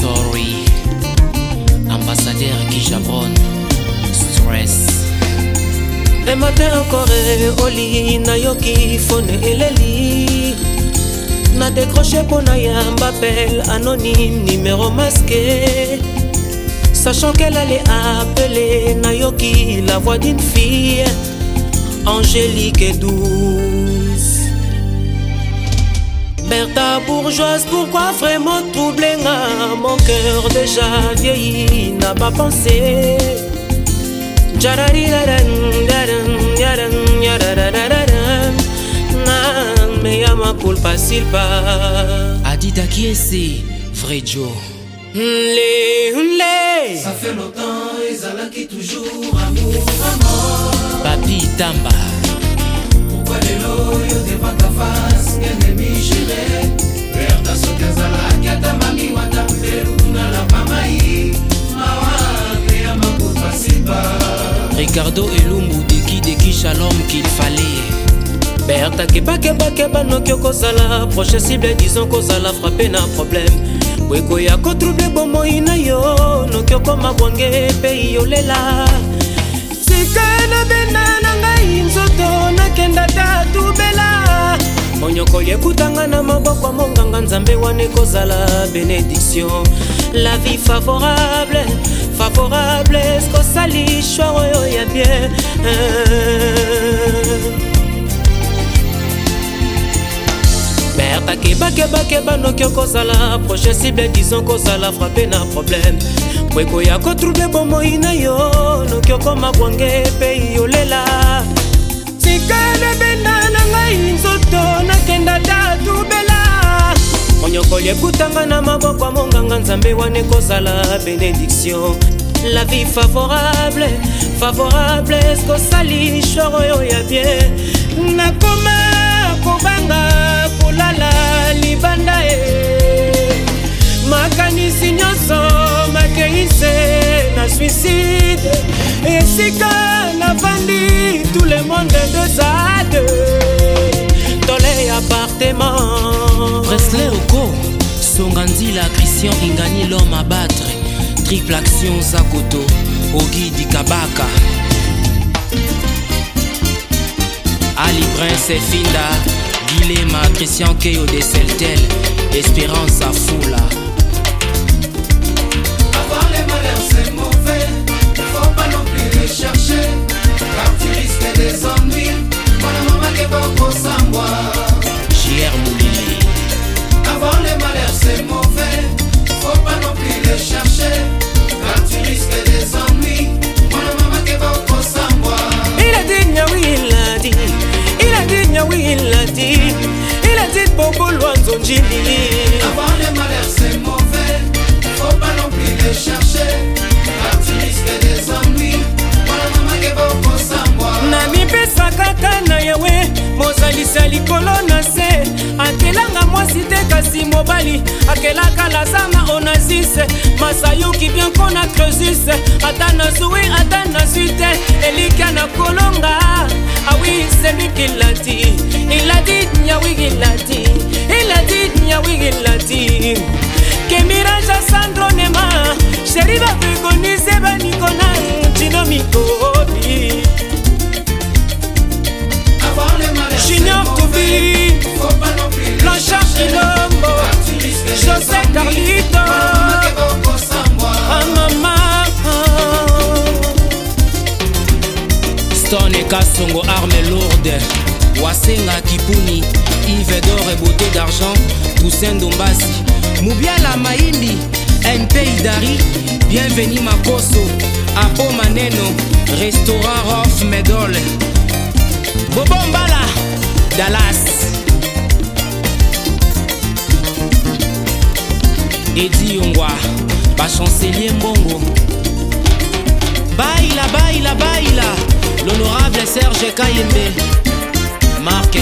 Sorry, ambassadeur qui jabonne, stress. Le matin encore oli nayoki fone eleli na décroche mpo na yamba appel anonyme numéro masqué sachant qu'elle allait appeler nayoki la voix d'une fille angélique et douce Bertha bourgeoise, pourquoi vraiment troubler Mon cœur déjà vieilli n'a pas pensé. meyama culpa silpa adida vrai joe ça fait longtemps toujours amour amour papi tamba lelo yo devant ta face bien-aimé j'irai père ta soki azalaki ata mami wata pelutuna na pamai mawa mpe ya makuta siba ricardo elumbu dekideki shalom qu'il fallait berta kebakebakeba noki okozala proche cible dison kozala frappe na problème po ekoya kotrouble bomoi na yo noki okoma bwange pei yolela sika na bena na ngai nzoto nakenda ta tubela monyokoli ekutanga na maboko ya monganga nzambe wana ekozala benediction la vie favorable favorable ekosali shwar oyo ya bien mer bakebakebakeba noki okozala projet cible dison kozala frappe na probleme bweko ya kotrouble bomoi na yo noki okoma bwange pei yolela ekutanga na maboko amonganga nzambe wana ekozala benediktio la vie favorable favorable ekosali shor oyo ya bie nakoma kobanga kolala libanda e makanisi nyonso makeise na suicide esika navandi tout le monde dezade tole apartement bresle okor Songandi l'a christian ingani l'homme à battre triple action zakoto ogi kabaka ali prince finda dilema christian keyo de seltel espérance foula bobolwa nzonji lili Avoir les malheurs c'est mauvais Faut pas non plus les chercher Artiste des ennuis namipesa kaka na yawe mozalisi ya likolo na se akelanga mwasi te kasi mobali akelaka lazama onazise masayuki bianko na closus ata na zwi ata na zwi te elikya na kolonga awi semikilati iladi nyawigilati ya wigin latin kemiraja sandronema sheri bavekonise baniko na ntino mikobi junior kobi blanchard kilombo josé carlito amama ah, stone kasongo arme lourde wasengaki puni d'or et beauté d'argent, Toussaint Dombasi. Moubiala Maïndi MPI d'Ari bienvenue Makoso, Apo Maneno, Restaurant Rof Medol. Bobombala, Dallas. Edi Yongwa, Chancelier Mbongo. Baila, baila, baila, l'honorable Serge Kayembe, Marc